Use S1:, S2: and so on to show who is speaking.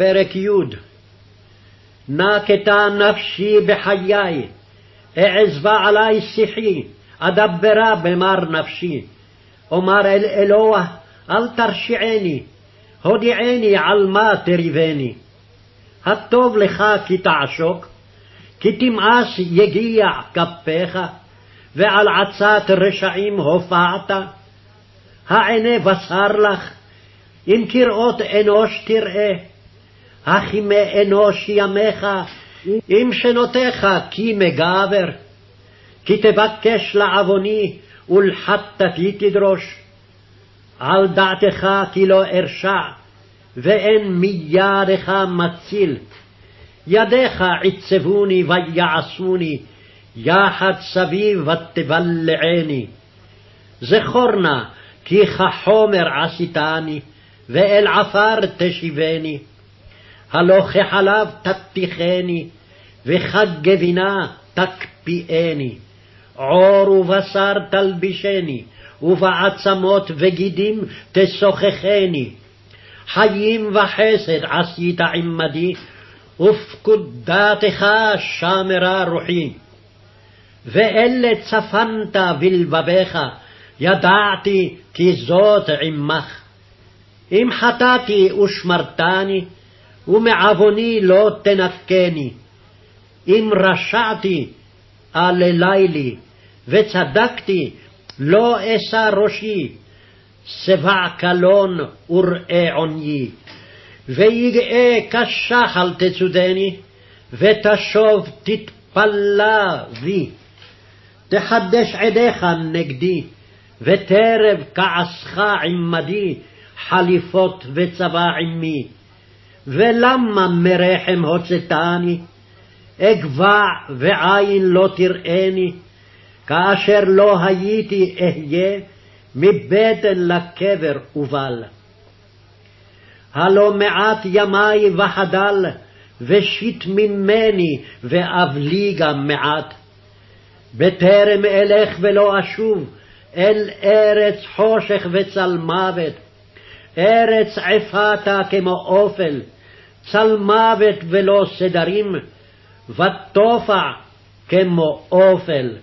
S1: פרק י' נקטה נפשי בחיי, אעזבה עלי שיחי, אדברה במר נפשי. אומר אל אלוה, אל תרשיעני, הודיעני על מה תריבני. הטוב לך כי תעשוק, כי תמאס יגיע כפיך, ועל עצת רשעים הופעת. העיני בשר לך, אם כראות אנוש תראה, הכימי אנוש ימיך, אם שנותיך כי מגבר. כי תבקש לעווני, ולחטאתי תדרוש. על דעתך כי לא ארשע, ואין מידך מציל. ידיך עיצבוני ויעשוני, יחד סביב ותבלעני. זכור נא כי כחומר עשיתני, ואל עפר תשיבני. הלא כחלב תתיכני, וכגבינה תקפיאני. עור ובשר תלבישני, ובעצמות וגידים תשוחחני. חיים וחסד עשית עמדי, ופקודתך שמרה רוחי. ואלה צפנת בלבביך, ידעתי כי זאת עמך. אם חטאתי ושמרתני, ומעווני לא תנקני. אם רשעתי, אללי לי, וצדקתי, לא אשא ראשי. שבע קלון וראה עוניי. ויגאה כשחל תצודני, ותשוב תתפלה בי. תחדש עדיך נגדי, וטרב כעסך עמדי, חליפות וצבא עמי. ולמה מרחם הוצאתני? אגבע ועין לא תראני, כאשר לא הייתי אהיה, מבטן לקבר ובל. הלא מעט ימי וחדל, ושיט ממני, ואבלי גם מעט. בטרם אלך ולא אשוב, אל ארץ חושך וצל מוות, ארץ עפתה כמו אופל, צל מוות ולא סדרים, ותופע כמו אופל.